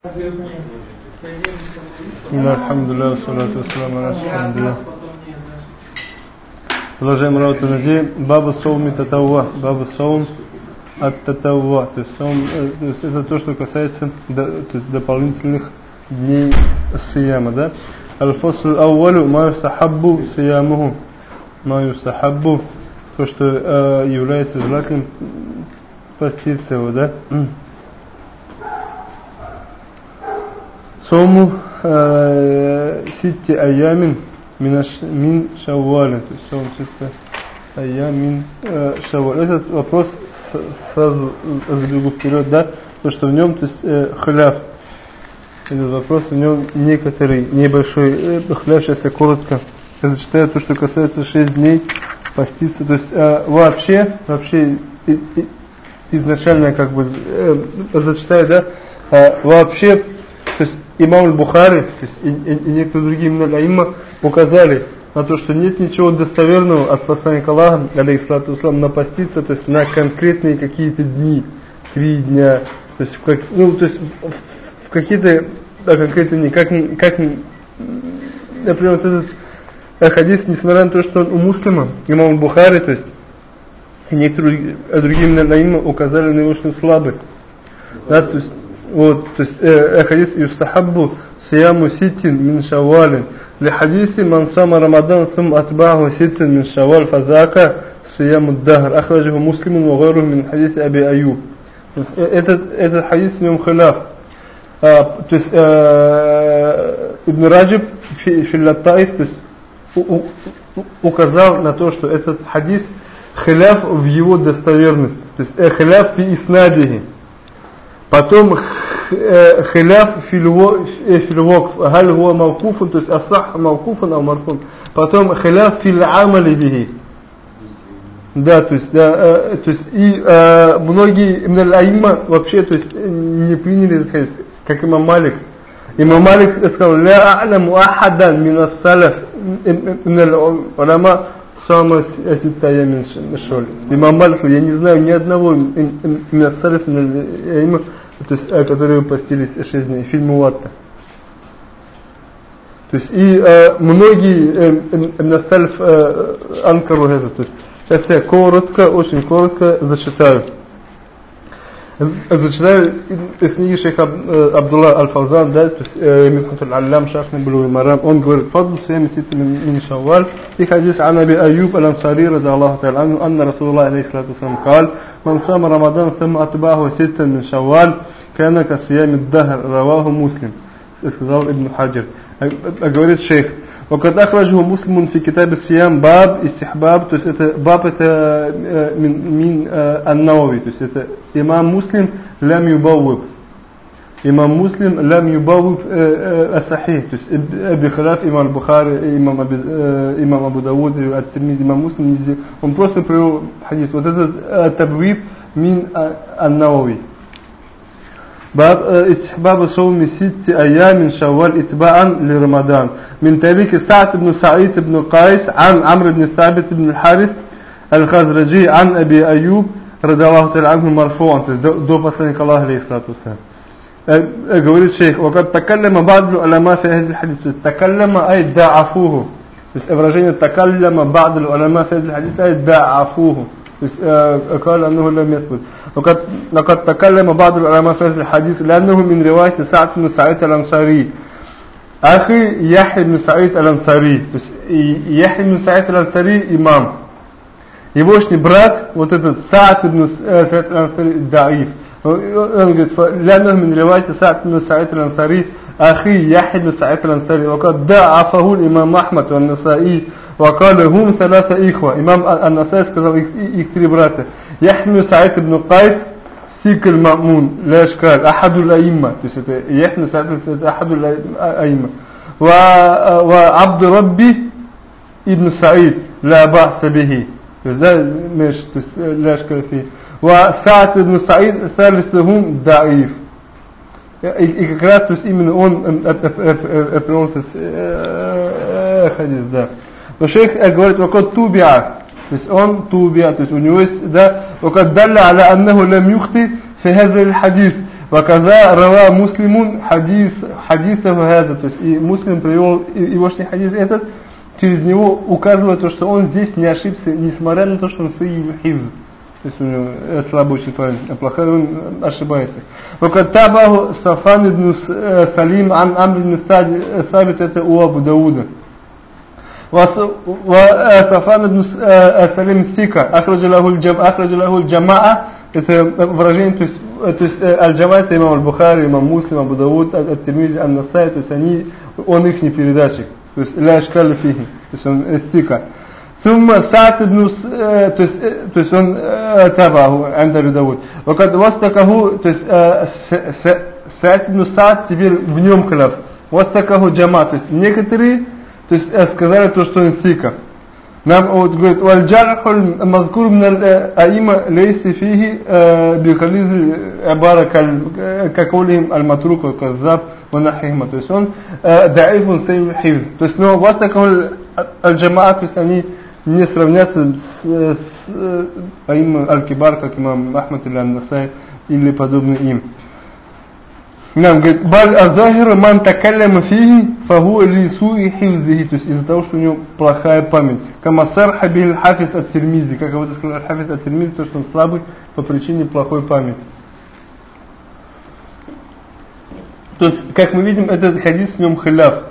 بسم الله الحمد لله والصلاة والسلام على رسول الله Продолжаем работу на день. Баба соум татауа. Баба соум от татауа. То есть, соум, то есть это то, что касается до, то есть дополнительных дней сияма. Да? Аль-фаслу ауалю ма юстахаббу сиямуху. Ма юстахаббу. То, что э, является желательным поститься его. Да? Сому э, Сити аямин мин шаввалин. То есть сом ситти аямин э, шаввалин. Этот вопрос сразу э, сбегу вперед, да? То, что в нем, то есть э, хляв. Этот вопрос в нем некоторый, небольшой э, хляв. Сейчас я коротко зачитаю то, что касается 6 дней поститься. То есть вообще, вообще изначально как бы э, зачитаю, да? Э, вообще то есть имам Аль-Бухари и, и, и некоторые другие именно указали на то, что нет ничего достоверного от посланника Аллаха, алейхиссалату ислам, напаститься, то есть на конкретные какие-то дни, три дня, то есть в, как, ну, то есть в, в какие-то да, конкретные дни, как, как например, вот этот хадис, несмотря на то, что он у муслима, имам Бухари, то есть некоторые другие именно указали на его слабость. Да, то есть вот, то есть э, хадис юстахаббу сияму ситин мин шавалин. لحديث من صام رمضان ثم أتبعه ست من شوال فذاك صيام الدهر أخرجه مسلم وغيره من حديث أبي أيوب этот, этот хадис в нем халяф а, то есть а, Ибн Раджиб Филлатаиф то есть у, у, указал на то что этот хадис халяф в его достоверности то есть э, халяф фи иснадихи Потом хиляф фильвокф, галь гуа мавкуфун, то есть асах мавкуфун, а марфун. Потом хиляф фил амали бихи. Да, то есть, да, э, то есть и э, многие именно аимма вообще, то есть не приняли этот хадис, как имам Малик. Имам Малик сказал, ля а'ламу ахадан мин ас-салаф мин аль-улама Сама Аситая Мишоль. Имам Малик, я не знаю ни одного Салиф, имя, то есть, которые постились 6 дней. Фильм Муатта. То есть, и э, многие э, Салиф э, Анкару. То есть, сейчас я коротко, очень коротко зачитаю. зачитаю из книги шейха Абдулла Аль-Фавзан, да, то есть Митхат Аль-Аллам, Шахна Булуи Марам, он говорит, фадл сиями ситти мин шавваль, и хадис ан Аби Аюб Аль-Ансари, рада Аллаху та'ala анhu, анна Расулуллах, алейхи салату вассалам, قال, من صام رمضان ثم أتبعه ستا من شوال كان كصيام الدهر رواه مسلم сказал Ибн Хаджир говорит шейх وقد أخرجه مسلم في كتاب الصيام باب استحباب то есть это баб это من من النووي то есть это имам муслим لم يبوب имам муслим لم يبوب الصحيح то есть بخلاف имам البخاري имам имам Абу Дауд الترمذي имам муслим он просто привел хадис вот этот табвиб من النووي باب استحباب صوم ست أيام من شوال اتباعا لرمضان من طريق سعد بن سعيد بن قيس عن عمرو بن ثابت بن الحارث الخزرجي عن أبي أيوب رضي الله تعالى عنه مرفوعا دو посланник الله عليه الصلاة والسلام говорит шейх وقد تكلم بعض العلماء في هذا الحديث تكلم أي ضعفوه بس выражение تكلم بعض العلماء في هذا الحديث أي ضعفوه قال أنه لم يثبت وقد لقد تكلم بعض العلماء في هذا الحديث لأنه من رواية سعد بن سعيد الأنصاري أخي يحيى بن سعيد الأنصاري يحيى بن سعيد الأنصاري إمام Егошний брат, вот этот Саад ибн Саид al-Ансари даиф. Он говорит, لأنه من رواية سعد بن سعيد الأنصاري أخي يحيى بن سعيد الأنصاري وقد ضعفه الإمام أحمد والنسائي وقال هم ثلاثة إخوة إمام النسائي сказал их, их три брата يحيى سعيد بن قيس سيك المأمون لا إشكال أحد الأئمة то есть это يحيى سعيد أحد الأئمة وعبد ربي ابن سعيد لا بأس به то есть да, مش لا شكل فيه وسعد بن سعيد ثالثهم ضعيف и как раз то есть именно он отвернул хадис, да. Но шейх говорит, вакот тубиа, то есть он тубиа, то есть у него есть, да, вакот далля аля аннаху лам юхти фи хазал хадис, ваказа рава муслимун хадис, хадиса хаза, то есть и муслим привел и его хадис этот, через него указывает то что он здесь не ошибся несмотря на то что он сыгил хивз то есть у него слабый очень память, а плохой он ошибается. وقد تابعه صفان بن سليم عن أمر بن ثابت это у Абу Дауда. وصفان بن سليم ثقة أخرج له الجماعة أخرج له الجماعة это выражение то есть то есть аль-джама это имам аль-Бухари, имам Муслим, Абу Дауд, ат-Тирмизи, ан-Насай, то есть они, он их не передатчик, то есть ля ишкали фихи. То есть он э, истика. Сумма сат ибн, ну, э, то есть, э, то есть он таваху, андаби Давуд. Вакад вастакаху, то есть сат ибн сат теперь в нем кляв. Вастакаху джама. То есть некоторые, то есть сказали то, что он сиках. Нам вот говорит, «Вальджархуль мазкур минал аима лейси фихи э, бихализ абара э, каколихим аль-матрук ва каззаб ва нахихима». То есть он э, даифун сейм хивз. То есть, но васакал аль-джамаат, то есть они не сравнятся с аима аль-кибар, как имам Ахмад или аль-Насай, или подобный им. Нам говорит, баль азахир ман такалляма фихи, фаху ли суи хивзихи, то есть из-за того, что у него плохая память. Кама сарха бил хафиз от тирмизи, как его сказал хафиз от тирмизи, то, что он слабый по причине плохой памяти. То есть, как мы видим, этот хадис в нем халяв.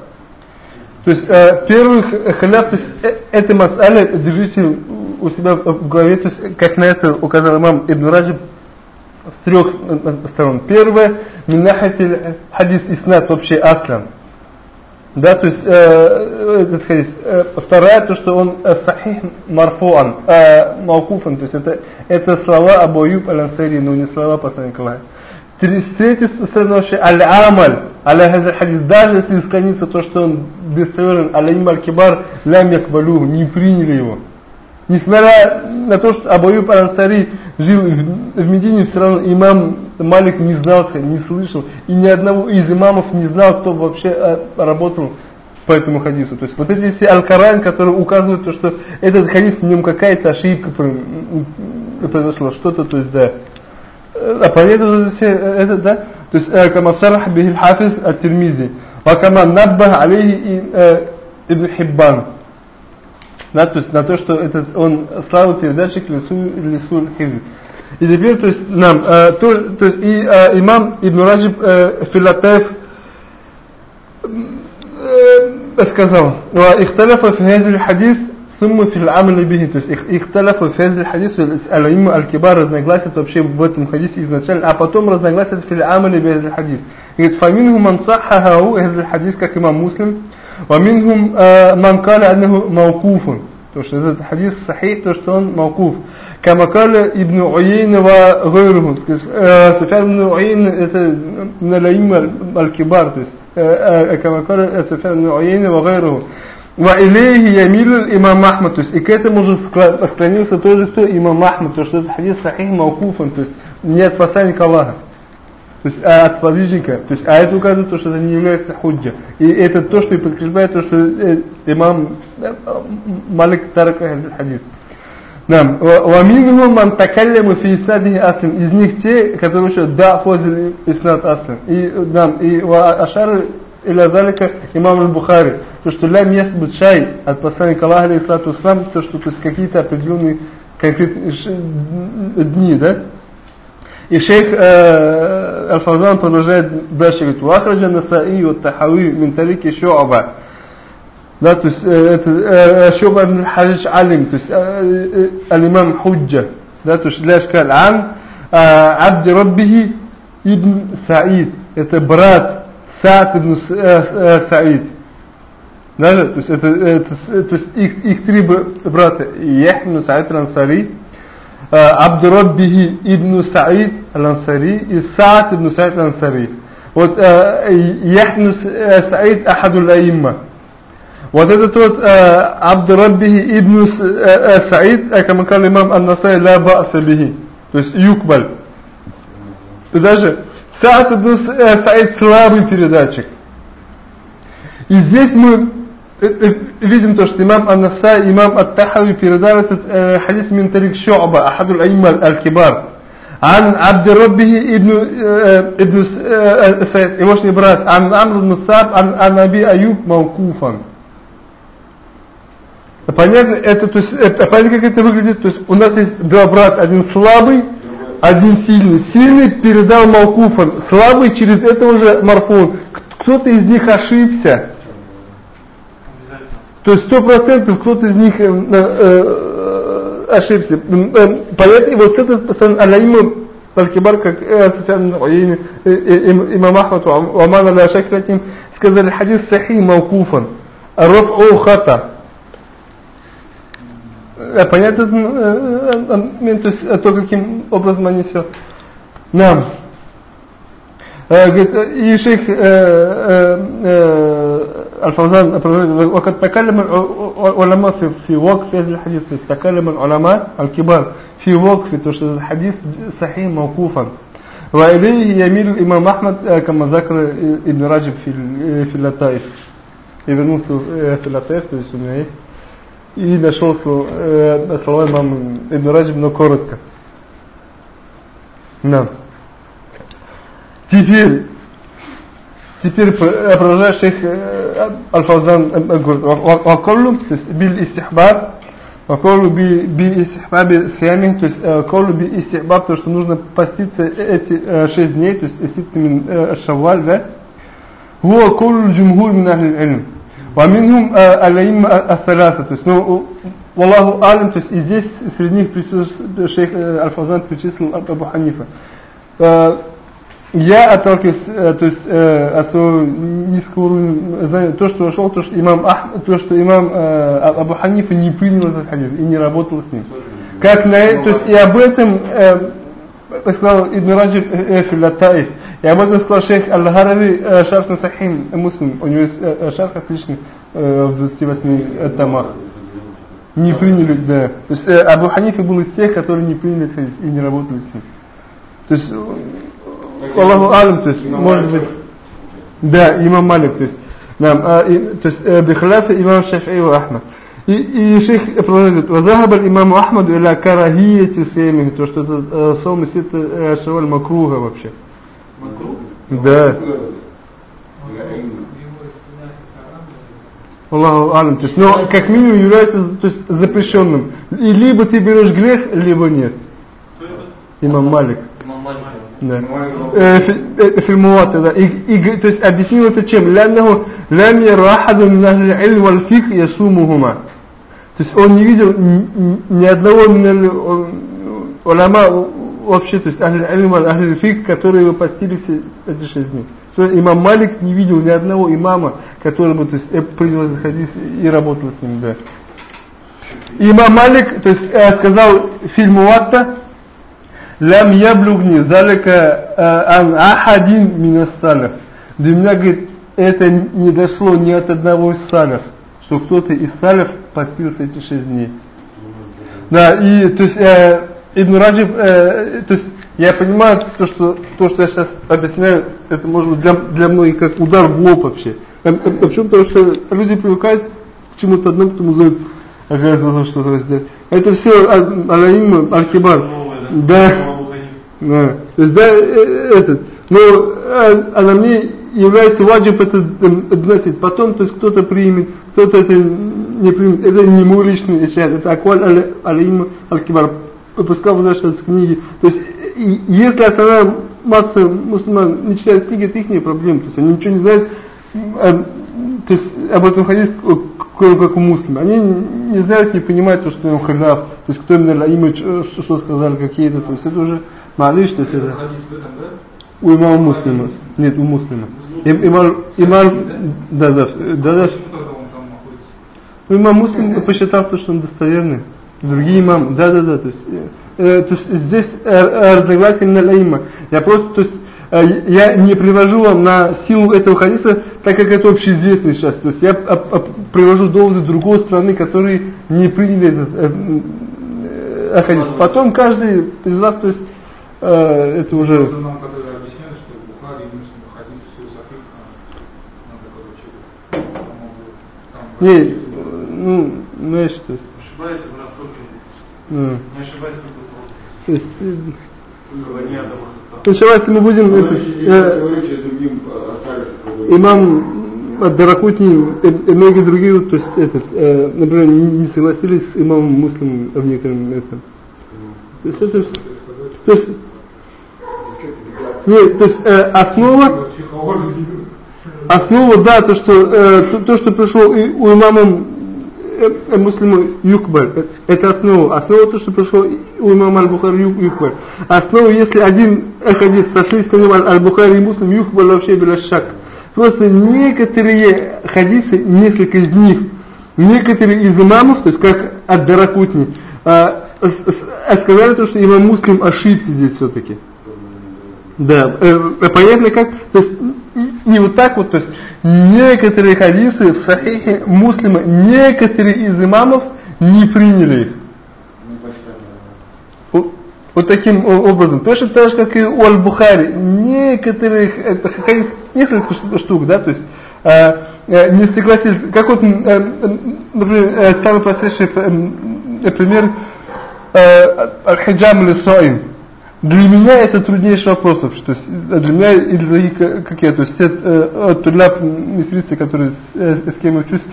То есть э, первый халяф, то есть э, это мас'аля держите у себя в голове, то есть как на это указал имам Ибн Раджиб с трех сторон. Первое, минахатиль хадис иснат вообще аслам. Да, то есть э, этот хадис. Э, второе, то, что он э, сахих марфуан, э, маукуфан, то есть это, это слова Абу аль-Ансари, но не слова посланника Аллаха. Третья сторона вообще аль-амаль, аля хазар хадис, даже если склонится то, что он бесцелен, аля аль-кибар, лям якбалю, не приняли его. Несмотря на то, что Абаюб Ансари жил в Медине, все равно имам Малик не знал, не слышал, и ни одного из имамов не знал, кто вообще э, работал по этому хадису. То есть вот эти все Аль-Каран, которые указывают, то, что этот хадис в нем какая-то ошибка произошла, что-то, то есть да. Э, а понятно же все э, это, да? То есть «Кама сарах бихил хафиз от Тирмизи». «Ва Набба наббах алейхи ибн Хиббан» на то есть на то, что этот он славу передачи к лесу, лесу хивз. И теперь, то есть, нам, э, то, то есть, и э, имам Ибн Раджиб э, Филатаев э, сказал, «Ва ихталяфа в хазил хадис ثم في العمل به то есть اختلف في هذا الحديث الأئمة الكبار разногласят вообще в этом хадисе изначально а потом разногласят في العمل بهذا الحديث говорит فمنهم من صححه هذا الحديث как имам Муслим ومنهم من قال أنه موقوف то что этот хадис сахих, то что он маукуф. Кама каля Ибн Уейн ва гайруху. Суфян Ибн Уейн это налаим аль-кибар, то есть кама каля Суфян Ибн Уейн ва гайруху. Ва илейхи ямилу имам Ахмад, то есть и к этому же склонился тоже кто? Имам Ахмад, то что этот хадис сахих маукуфан, то есть не от посланника Аллаха то есть а от сподвижника, то есть а это указывает то, что это не является худжа. И это то, что и подкрепляет то, что э, имам э, Малик Тарака хадис. Нам, ومنهم من تكلم في إسناده أصلا из них те, которые еще да фозили إسناد أصلا и нам и وأشار или азалика имам аль-Бухари. То, что лям яхбут шай от посланника Аллаха, алейхиссалату ислам, то, что то есть какие-то определенные конкретные дни, да? И шейх э, Аль-Фазан продолжает дальше, говорит, «Вахраджа насаи от тахави мин талики шу'аба». Да, то есть, э, это э, э шу'аба мин хаджич алим, то есть, э, э, алимам худжа. Да, то есть, для шкаль ан, э, абди раббихи ибн Саид. Это брат Саад ибн Саид. Даже, то есть, это, это, то есть их, их три брата, Яхмин Саид Рансари, Абдураббихи ибн Саид Рансари и Саад ибн Саид Рансари. Вот Яхмин Саид Ахадул Аимма. Вот этот вот Абдураббихи ибн Саид, как мы сказали, имам Ан-Насай, ла ба'са бихи. То есть юкбаль. И даже Саид, э, Саид слабый передатчик. И здесь мы э, э, видим то, что имам Ан-Наса, имам Ат-Тахави передал этот э, хадис мин тарик Шу'ба, ахаду аль-Айма аль-Кибар. Ан Абдираббихи ибн, э, ибн э, э, Саид, егошний брат, ан Амр ибн Саб, ан Анаби Аюб Маукуфан. Понятно, это, то есть, это, понятно, как это выглядит? То есть у нас есть два брата, один слабый, один сильный. Сильный передал Малкуфан, слабый через это уже Марфун. Кто-то из них ошибся. То есть сто процентов кто-то из них э, э, ошибся. Э, понятно, и вот с этой Аляима Аль-Кибар, как э, Суфян э, э, имам Ахмад, Уман Аля-Шакратим, сказали хадис сахи Малкуфан, Раф'у хата. Понятно, то есть то, каким образом они все. Нам. говорит, и шейх الفوزان وقد تكلم العلماء في في وقف هذا الحديث تكلم العلماء الكبار في وقف الحديث صحيح موقوفا وإليه يميل الإمام أحمد كما ذكر ابن راجب في في اللطائف ابن في اللطائف то есть у меня есть и нашел слова имама Ибн Раджиб, но коротко. Да. Теперь Теперь продолжает шейх Аль-Фаузан говорит, «Ваколлу», то есть бил истихбар, «Ваколлу би истихбаби сиами», то есть «Коллу би истихбаб», то, что нужно поститься эти шесть дней, то есть ситтамин шавваль, да? «Хуа коллу джумхур мин ахли илм». ومنهم алаим ас-саласа, то есть, ну, Аллаху алим, то есть и здесь среди них присутствует шейх Аль-Фазан причислил Абу Ханифа. Я отталкиваюсь, то есть э, от своего низкого уровня, то, что вошел, то, что имам, Ах, то, что имам э, Абу Ханифа не принял этот хадис и не работал с ним. Как на, то есть и об этом э, сказал Ибн Раджиб э, Филатаев, и об этом сказал шейх Аль-Харави э, Шарф на Сахим Муслим, у него есть э, шарф отличный э, в 28 томах. Не приняли, да. То есть э, Абу Ханифа был из тех, которые не приняли этот хадис и не работали с ним. То есть Аллаху алим, то есть, может быть, да, имам Малик, то есть, нам, а, и, то есть, э, бихляфе имам Шафи и Ахмад. И, и шейх продолжает, «Вазахаба имаму Ахмаду иля карахияти сеймихи», то, что это э, сом из это шаваль макруха вообще. Макрух? Да. Аллаху алим. То есть, но как минимум является то есть, запрещенным. И либо ты берешь грех, либо нет. Имам Малик. Имам Малик. Да. Фильмуата, да. И, и, то есть объяснил это чем? Ляннаху лям ярахаду мин ахли илм валь фик ясумухума. То есть он не видел ни одного уляма вообще, то есть ахли илм валь ахли фик, которые его постились эти шесть дней. То есть имам Малик не видел ни одного имама, который бы то есть, принял этот хадис и работал с ним, да. Имам Малик, то есть сказал фильм Муатта, лям яблугни залика ан ахадин минас салaf. До меня, говорит, это не дошло ни от одного из салев, что кто-то из салев постился эти шесть дней. Да, и то есть э, Ибн Раджиб, э, то есть я понимаю то, что то, что я сейчас объясняю, это может быть для, для многих как удар в лоб вообще. А, а, почему? Потому что люди привыкают к чему-то одному, потом узнают, оказывается, что-то сделать. Это все Аль-Аим, Аль-Кибар. Да. Да. То есть, да, этот. Но а на мне является ваджиб это доносить. Потом, то есть, кто-то примет, кто-то это не примет. Это не мой личный ишад, это акваль аль-Аим Аль-Кибар. Пускай возвращаются книги. То есть, и, если основная масса мусульман не читает книги, это их проблема. То есть, они ничего не знают, а, то есть, об этом хадис, кроме как у муслима. Они не знают, не понимают то, что им халяв, то есть кто именно имя, что, что сказали, какие-то, то есть это уже малыш, то есть это у имама муслима, нет, у муслима. Имам, имам, да, да, да, да. Имам муслим посчитал, то, что он достоверный. Другие имамы, да, да, да, то есть, э, то есть здесь э, разногласие на лаима. Я просто, то есть, Э, я не привожу вам на силу этого хадиса, так как это общеизвестный сейчас. То есть я привожу доводы другой страны, которые не приняли этот э, э, хадис. Потом каждый из вас, то есть э, это уже... Не, ну, знаешь, то есть... Только то есть, Иншалла, если мы будем... Это, э, имам Даракутни и многие другие, то есть этот, э, например, не согласились с имамом муслимом в некотором этом. То есть это, то есть, нет, то есть э, основа, основа, да, то, что, э, то, то, что пришло и у имама э, муслима Юкбаль, э, это основа. Основа то, что пришло у имама Аль-Бухари Юкбаль. Основа, если один хадис сошлись на нем Аль-Бухари и Муслим Юкбаль вообще без шаг. Просто некоторые хадисы, несколько из них, некоторые из имамов, то есть как от Даракутни, а, а сказали то, что имам Муслим ошибся здесь все-таки. Да, э, понятно как? То есть не вот так вот, то есть некоторые хадисы в Сахихе Муслима, некоторые из имамов не приняли их. Вот таким образом. Точно так же, как и у Аль-Бухари. Некоторых, несколько штук, да, то есть э, э, не согласились. Как вот, э, например, э, самый простейший пример э, Аль-Хаджам или Соин. Для меня это труднейший вопрос. Что для меня и для таких, как я, то есть все э, туляб мисрицы, которые с, э, с кем я учусь,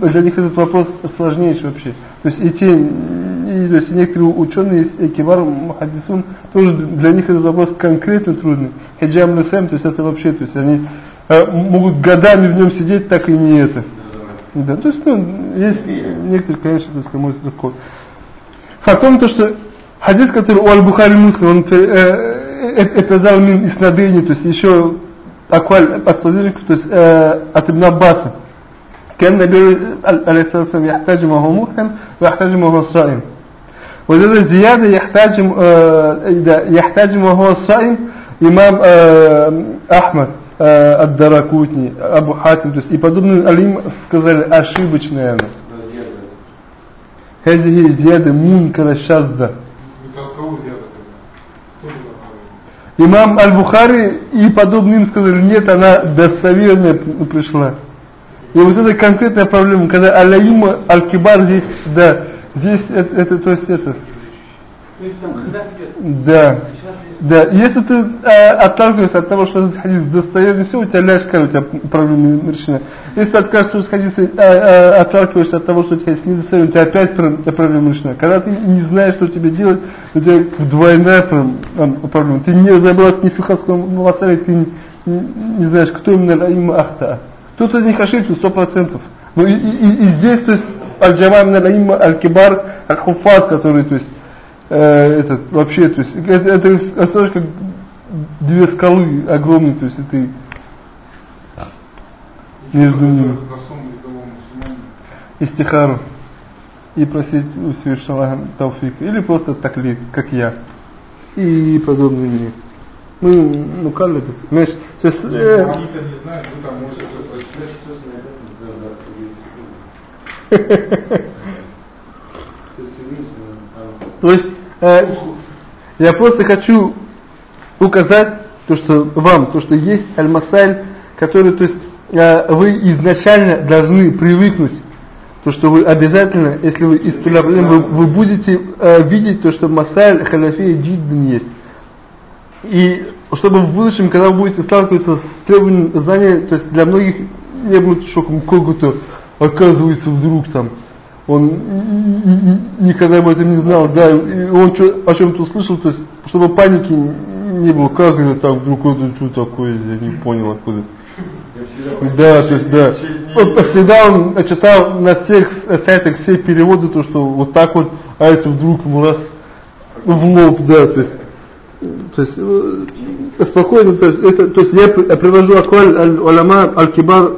для них этот вопрос сложнейший вообще. То есть и те, и, то есть некоторые ученые, и кивар, мухаддисун, тоже для них этот вопрос конкретно трудный. Хаджам лесем, то есть это вообще, то есть они э, могут годами в нем сидеть, так и не это. Да, то есть, ну, есть некоторые, конечно, то есть, может такое. Факт в том, то, что Хадис, который у Аль-Бухари Муслим, он эпизал мин иснадыни, то есть еще акваль аспазирник, то есть от Ибн Аббаса. كان النبي عليه الصلاة والسلام يحتاج ما هو محرم ويحتاج ما هو صائم وهذا زيادة يحتاج يحتاج ما هو صائم إمام أحمد الدراكوتني Абу Хатим, то есть и подобные алим сказали ошибочная она. هذه زيادة منكر شاذة Имам Аль-Бухари и подобным сказали, нет, она достоверная пришла. И вот это конкретная проблема, когда Аляима Аль-Кибар здесь, да, здесь это, это то есть это. Да. Да, если ты э, отталкиваешься от того, что этот хадис достоверный, все, у тебя ляжка, у тебя проблема решена. Если ты откажешься от хадиса, э, э, отталкиваешься от того, что тебя хадис недостоверный, у тебя опять проблема решена. Когда ты не знаешь, что тебе делать, у тебя двойная проблема. Ты не разобрался ни в фихасском масале, ты не, не, не знаешь, кто именно Аима Ахта. Кто-то из них ошибся, сто процентов. Ну и, и, и, здесь, то есть, Аль-Джама Аима Аль-Кибар Аль-Хуфаз, который, то есть, э, этот, вообще, то есть, это, это, это как две скалы огромные, то есть, это между ними. Истихару. И просить у Всевышнего Тауфика. Или просто такли, как я. И подобные мне. Мы, ну, калли, понимаешь? То есть, э, Они-то не знают, вы там можете прочитать. То есть, э, я просто хочу указать то, что вам, то, что есть аль-масаль, который, то есть, э, вы изначально должны привыкнуть, то, что вы обязательно, если вы из Тулябрим, вы, вы будете э, видеть то, что масаль ханафия джиддан есть. И чтобы в будущем, когда вы будете сталкиваться с требованием знания, то есть для многих не будет шоком, как-то оказывается вдруг там он никогда об этом не знал, да, и он что, о чем-то услышал, то есть, чтобы паники не было, как это так, вдруг это что такое, я не понял откуда. Да, то есть, да. Всегда он читал на всех сайтах все переводы, то, что вот так вот, а это вдруг ему раз в лоб, да, то есть, то есть, э, спокойно, то есть, это, то есть я привожу акваль аль-уляма аль-кибар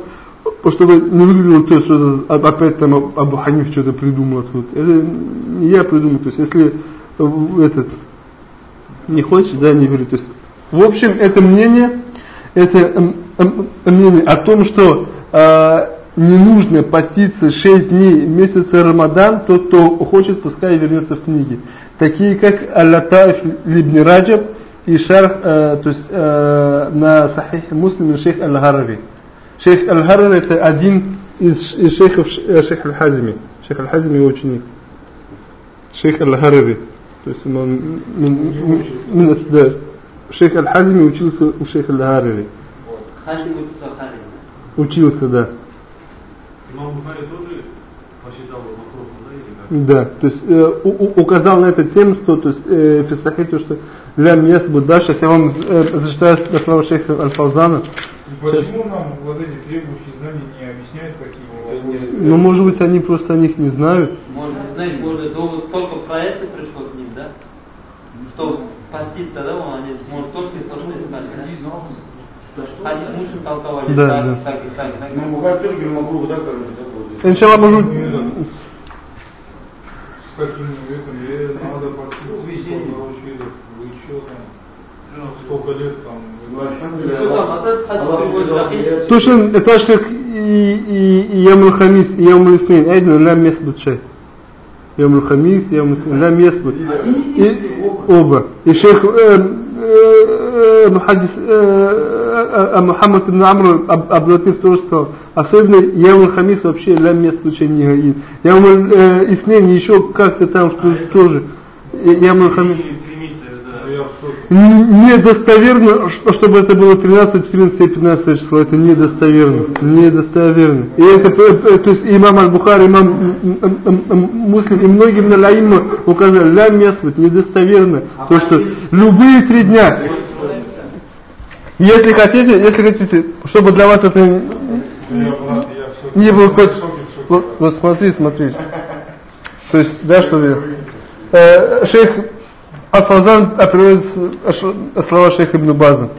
чтобы не выглядело то, что опять там Абу Ханиф что-то придумал тут. Это не я придумал, то есть если этот не хочешь, да, не бери. То есть, в общем, это мнение, это мнение о том, что э, не нужно поститься 6 дней месяца Рамадан, тот, кто хочет, пускай вернется в книги. Такие как Аллатаф Либни Раджаб и Шарх, э, то есть э, на Сахих Муслим шейх Аль-Харави. Шейх Аль-Харан это один из, из шейхов э, Шейх Аль-Хазими. Шейх Аль-Хазими его ученик. Шейх Аль-Харави. То есть он, да, Шейх Аль-Хазими учился у Шейха Аль-Харави. Учился, да. Имам Бухари да, то есть э, у, указал на это тем, что то есть э, то, что лям ясбу да, сейчас я вам э, зачитаю слова шейха Аль-Фаузана, Почему нам вот эти требующие знания не объясняют, какие вопросы? Ну, может быть, они просто о них не знают. Может, знаете, может, только про это пришло к ним, да? Что поститься, да, он, они, может, тоже то, что искали, да? Они мужчин толковали, Да, так, да. так, и так, и так. Ну, тоже говорил, могу, да, короче, такой. Иншалла, может... С каким веком надо поступить, сколько учили, вы еще там, сколько лет там. Что а это же как и, Ямул Хамис, и Ямул Иснин, айдну лям ясбут шейх. Ямул Хамис, Ямул Иснин, лям ясбут. И оба. И шейх э, э, э, Мухаддис Мухаммад ибн Амр Аб- Абдулатиф тоже сказал, особенно Ямул Хамис вообще лям ясбут шейх не гаин. Ямул э, Иснин еще как-то там что тоже. Ямул Хамис. Примите, А да. я в шоке. Н- Недостоверно, чтобы это было 13, 14 и 15 число, это недостоверно, недостоверно. И это, п- п- то есть имам Аль-Бухари, имам Муслим и многие Мналаимма указали, ля местут, недостоверно, то что любые три дня, если хотите, если хотите, чтобы для вас это не было хоть... Вот, вот смотри, смотри. То есть, да, что ли? Э, шейх Афазан приводит с- слова шейха Ибн База.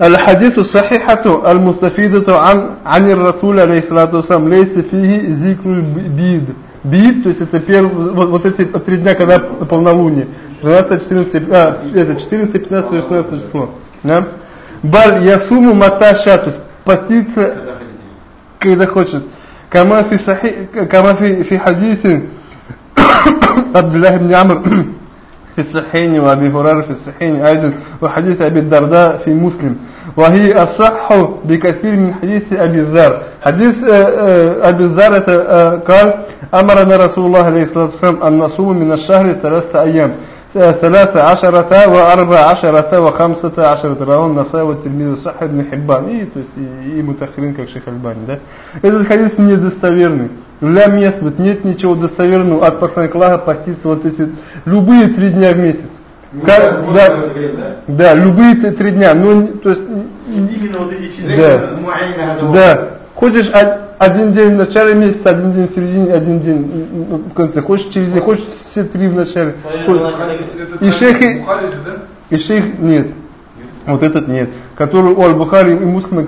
الحديث الصحيحة المستفيدة عن عن الرسول عليه الصلاة والسلام ليس فيه ذكر البيد бид, то есть это первые, вот, вот эти три дня, когда полнолуние, 13, 14, а, это 14, 15, 16 число, да? Баль ясуму маташа, то есть поститься, когда хочет. كما في صحيح كما في في حديث عبد الله بن عمرو في الصحيحين وابي هريره في الصحيحين ايضا وحديث ابي الدرداء في مسلم وهي اصح بكثير من حديث ابي الذر حديث آه، آه، ابي الذر آه، قال امرنا رسول الله عليه الصلاه والسلام ان نصوم من الشهر ثلاثه ايام ثلاث عشرة وأربع عشرة وخمسة عشرة رواه النسائي والتلميذ صح ابن حبان и, то есть, и, и мутахрин, как шейх Альбани, да? Этот хадис недостоверный. Лям ясбут, нет ничего достоверного от посланника Аллаха поститься вот эти любые три дня в месяц. Как- да, да, любые три дня. Ну, то есть, Именно вот эти часы. Да. Вот. да. Хочешь од- один день в начале месяца, один день в середине, один день в конце. Хочешь через день, хочешь все три в начале. И шейхи- да? И шейх нет. Вот этот нет. Который у Аль-Бухари и Муслима,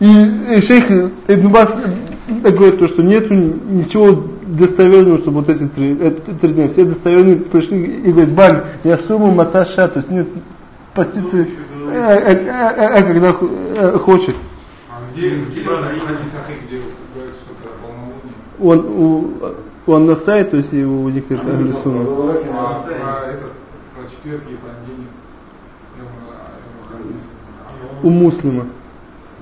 и, шейх Ибн Бас э, говорит то что нет ничего достоверного чтобы вот эти три, э, три дня. Все достоверные пришли и говорят баль я сумму маташа то есть нет поститься э, э, э, э, когда хо- э, хочет. А это он у он на сайте, то есть и у некоторых Ахли Сунна. А у муслима.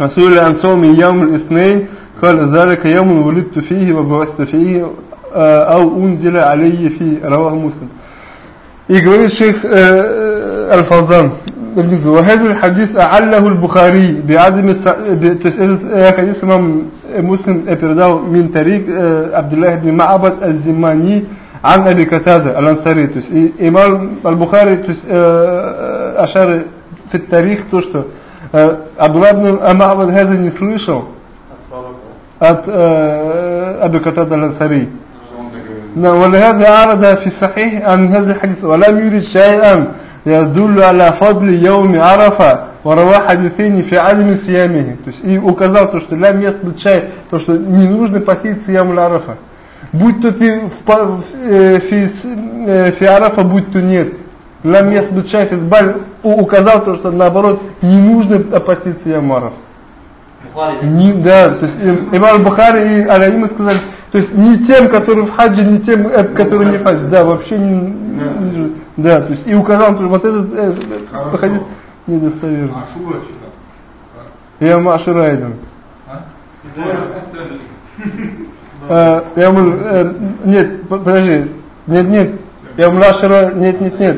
الماضيه وسئل عن صوم يوم الاثنين قال ذلك يوم ولدت فيه وبعثت فيه آه، أو أنزل علي فيه رواه مسلم и говорит шейх э, Аль-Фавзан внизу وهذا الحديث أعله البخاري بعدم الس... ب... то есть этот э, хадис имам Муслим передал من طريق э, عبد الله بن معبد الزماني عن أبي كتادة الأنصاري то есть и имам Аль-Бухари то есть э, Ашары в тарих то что э, Абдулlah ибн Амавад Хаза не слышал от э, Аби Катада Аль-Ансари نعم ولهذا عرض في الصحيح عن هذا الحديث ولم يرد شيئا يدل على فضل يوم عرفة وروى حديثين في عدم صيامه то есть и указал то что لا يثبت شيء то что не нужно постить صيام العرفة будь то ты в, в, э, фи, э, фи арафа, будь то нет. Лам яхбут шафис баль указал то, что наоборот не нужно опаситься ямаров. Не, да, то есть имам Бухари и Аляима сказали, то есть не тем, которые в хаджи, не тем, э, которые не в хаджи, да, вообще не, не да, то есть и указал, что вот этот э, хадис недостоверный. Ашура Я Маширайден. А? Э, э, нет, подожди, нет, нет, Ямуль Ашира, нет, нет, нет,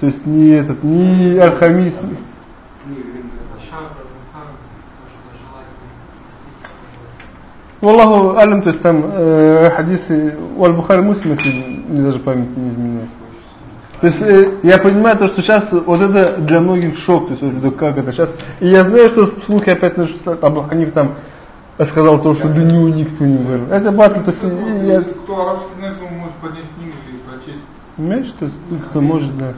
то есть ни этот, ни Аль-Хамис. Wallahu алям, то есть там э, хадисы, у Аль-Бухари Муслим, если мне даже память не изменяет. То есть э, я понимаю то, что сейчас вот это для многих шок, то есть вот, как это сейчас. И я знаю, что слухи опять, ну, что Абу Ханиф там сказал то, что да не никто не говорил. Это батл, то есть я... Кто арабский знает, он может поднять книгу и прочесть. Понимаешь, то есть кто может, да.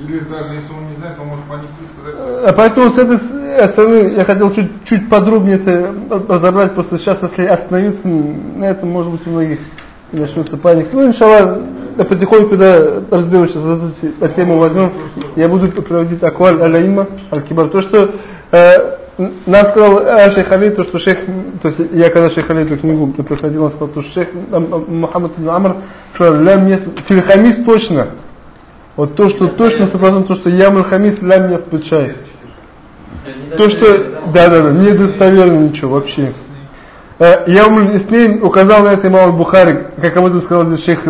Или даже если он не знает, он может понести и сказать. А Поэтому с этой стороны я хотел чуть, чуть подробнее это разобрать, просто сейчас, если остановиться на этом, может быть, у многих начнется паника. Ну, иншаллах, потихоньку, когда разберемся за эту тему возьмем, я буду проводить акваль аляима, аль-кибар. То, что э, нам сказал э, шейх Али, то, что шейх, то есть я когда шейх Али эту книгу проходил, он сказал, то, что шейх э, Мухаммад ибн Амр сказал, лям нет, фильхамис точно. Вот то, что точно 100%, то, что ямуль хамис лям не включает. То, что, да, да, да, недостоверно ничего вообще. Ямуль Иснейн указал на это имам Бухари, как об этом сказал здесь шейх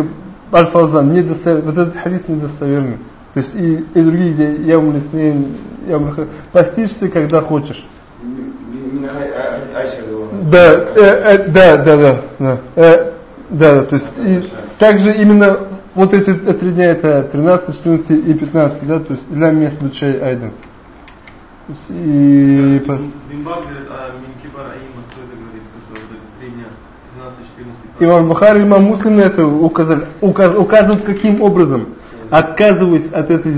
Аль-Фаузан, недостоверно, вот этот хадис недостоверный. То есть и, и другие, где Ямуль Иснейн, Хамис, постишься, когда хочешь. Да, э, э, да, да, да, да, э, да, то есть и также именно вот эти три дня это 13, 14 и 15, да, то есть для мест чай айден. И а Минкибар Аима, кто это говорит, что вот эти три дня, 12, 14, Имам Бухари, имам Муслим на это указали, указ, указывают каким образом, отказываясь от этой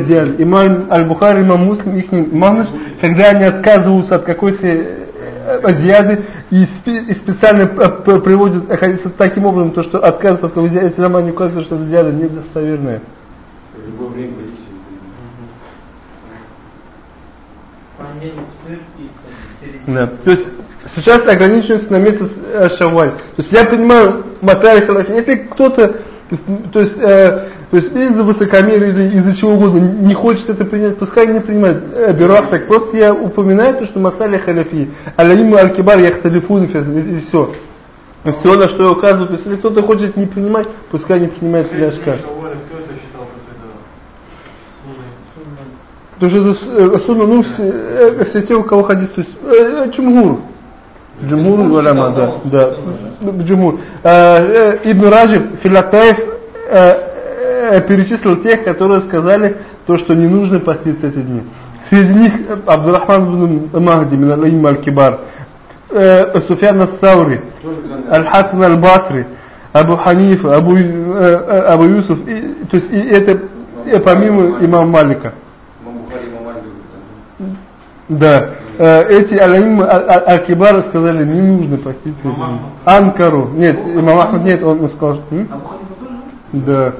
идеали. Имам Аль-Бухари, имам Муслим, их манаш, когда они отказываются от какой-то э, зияды и, спе- и специально п- приводят хадисы таким образом, то, что отказываются от этого зияды, эти заманы указывают, что зияда недостоверная. в любое время Да. То есть сейчас ограничиваемся на месяц э, Шавваль. То есть я понимаю Масари Халафи, если кто-то, то есть, то есть, э, то есть из-за высокомерия или из-за чего угодно не хочет это принять, пускай не принимает. Э, Берах так. Просто я упоминаю то, что Масали Халяфи, Аляиму Аль-Кибар, Яхталифун и все. Все, на что я указываю. То есть если кто-то хочет не принимать, пускай не принимает Сунной? Потому что это, э, сунна, ну, все, э, все те, у кого хадис, то есть, джумгур. Джумгур уляма, да, да, джумгур. Ибн Раджиб, Филатаев э, э, перечислил тех, которые сказали то, что не нужно поститься эти дни. Среди них э, Абдурахман ибн Махди, мин аль аль-Кибар, э, Суфян ас-Саури, Аль-Хасан аль-Басри, Абу Ханифа, Абу, э, э, Абу Юсуф, и, то есть и это и помимо имама Малика. Имам говорит, Да. Э, Эти аляим аль-Кибар сказали, не нужно поститься. Анкару. Нет, имам Ахмад нет, он сказал, что... Да.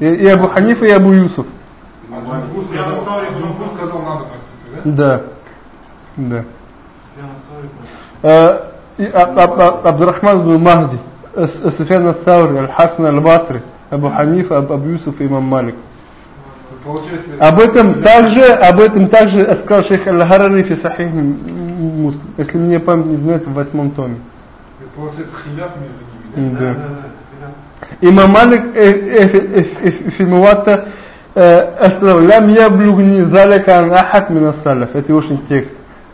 И, и Абу Ханифа, и Абу Юсуф. А да? Да. Да. Аб- Аб- Аб- Абдурахман бн Махди, С- Суфян ас-Саури, Аль-Хасан аль-Басри, Абу Ханифа, Аб- Абу Юсуф и имам Малик. Об этом также, об этом также сказал шейх Аль-Харари фи Сахих Муслим. Если мне память не изменяет, в восьмом томе. получается хиляф между ними. Да. да? Имам Малик э, э, э, э, في الموطأ э, сказал «Лям яблюгни залика ан ахад мина салаф». Это очень текст.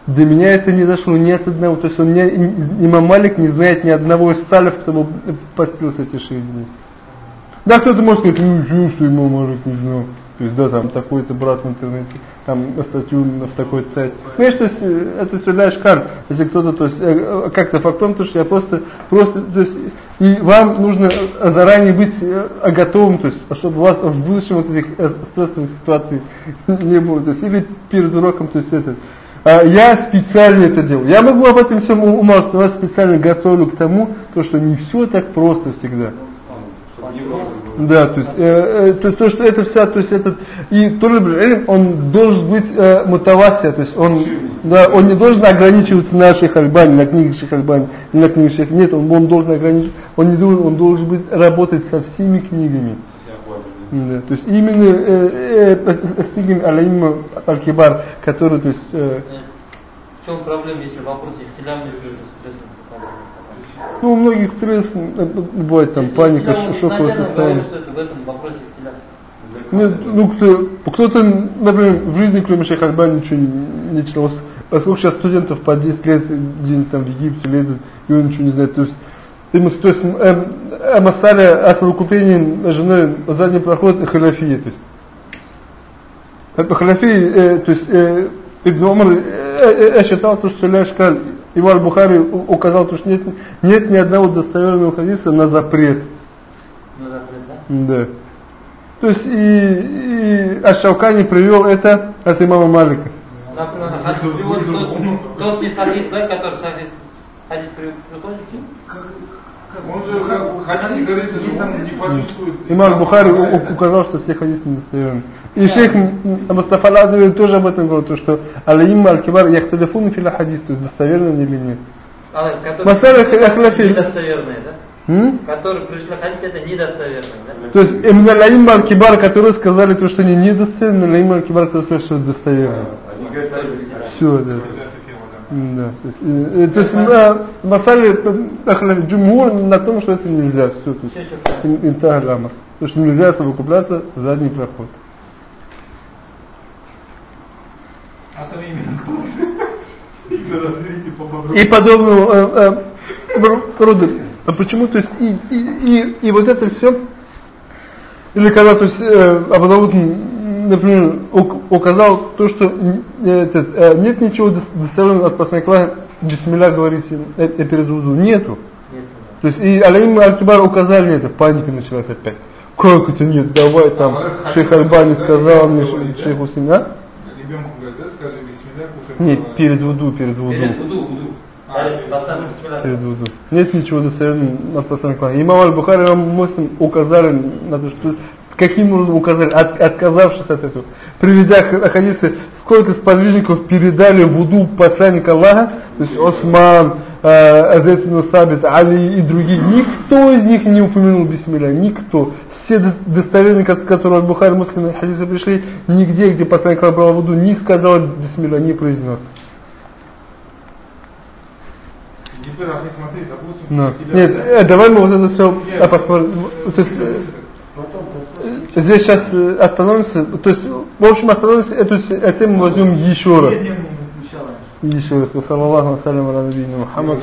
До меня это не дошло ни от одного. То есть он не, имам Малик не знает ни одного из салев, кто бы постился эти шесть дней. Да, кто-то может сказать, ну, что, что имам Малик не знал. то есть, да, там такой-то брат в интернете, там статью в такой сайт. Понимаешь, то есть, э, это все ляж кар. Если кто-то, то есть, э, э, как-то фактом, то что я просто, просто, то есть, и вам нужно заранее быть готовым, то есть, чтобы у вас в будущем вот этих стрессовых ситуаций не было. То есть, или перед уроком, то есть, это. А Я специально это делал. Я могу об этом всем умалчивать, но я специально готовлю к тому, то, что не все так просто всегда. Да, то есть э, э, то, то, что это вся, то есть этот и Толиб Илм, он должен быть э, мутавасия, то есть он, да, он не должен ограничиваться на Шейх Альбани, на книге Шейх Альбани, или на книге Шейх, нет, он, он должен ограничиваться, он не должен, он должен быть работать со всеми книгами. Да, то есть именно э, э, э, с книгами Алаима Аль-Кибар, которые, то есть, э, В чем проблема, если в вопросе хиляф между? Ну, у многих стресс, э, бывает там паника, шоковое состояние. хиляф. Ну, ну кто, кто-то, например, в жизни, кроме Шейха Альбани, ничего не, не читал. Поскольку сейчас студентов по 10 лет где-нибудь там в Египте лезут, и он ничего не знает. То есть, ему, то есть э, э, Масаля о совокуплении с женой задний проход халяфия. То есть, это халяфия, э, то есть, э, Ибн Умар э, э, э, считал, то, что Ляш Иван Бухари указал, то, что нет, нет ни одного достоверного хадиса на запрет. Ну, запрет, да? Да. То есть и, и Аш-Шаукани привел это от имама Малика. Тот, не хадис, да, который хадис, приходит? Он же, что не. Имам Бухари указал, что все хадисы недостоверны. И шейх Мустафа Ладовин тоже об этом говорил, то, что Алаим Аль-Кибар яхталифуны филя хадис, то есть достоверно они или нет. А, который Масаля Хляфи. недостоверные, да? М? Который пришли хадис, это недостоверные, да? То есть именно Алаим Аль-Кибар, которые сказали, то, что они недостоверны, Алаим Аль-Кибар, которые сказали, что это достоверно. Они говорят, Все, да. Да. То есть, э, э, то есть э, Масали Джумхур на том, что это нельзя, все, то есть Всё, всё правильно. ин- интах ляма. То что нельзя совокупляться в задний проход. А там именно. И подобного э, э, рода. А почему, то есть, и, и, и, и вот это все, или когда, то есть, э, м, например, ук- указал то, что н- этот, э, нет ничего дос- достоверного от посланника Бисмилля говорите э, э, перед вуду. Нету. Нет, То есть и Алаим Аль-Кибар указали это, паника началась опять. Как это нет, давай там, шейх Альбани сказал мне, шейх Усин, а? Ребенку говорят, да, скажи бисмилля, кушай. Нет, перед вуду, перед вуду. Перед вуду, вуду. Вуду. Нет ничего достоверного от посланника. Имам Аль-Бухари и имам Муслим указали на то, что каким образом указали, от- отказавшись от этого, приведя хадисы, сколько сподвижников передали вуду посланника Аллаха, то есть Осман, э, Азет Сабит, Али и другие, никто из них не упомянул Бисмилля, никто. Все дос- достоверные, ко- которые от Бухари Муслима хадисы пришли, нигде, где посланник Аллаха брал вуду, не сказал Бисмилля, не произнес. Теперь, а смотри, допустим, Нет, э, давай мы вот это все посмотрим. Здесь сейчас э, остановимся. То есть, в общем, остановимся, эту эту тему возьмем еще раз. Еще раз. Саллаллаху ассаляму аля набийна Мухаммад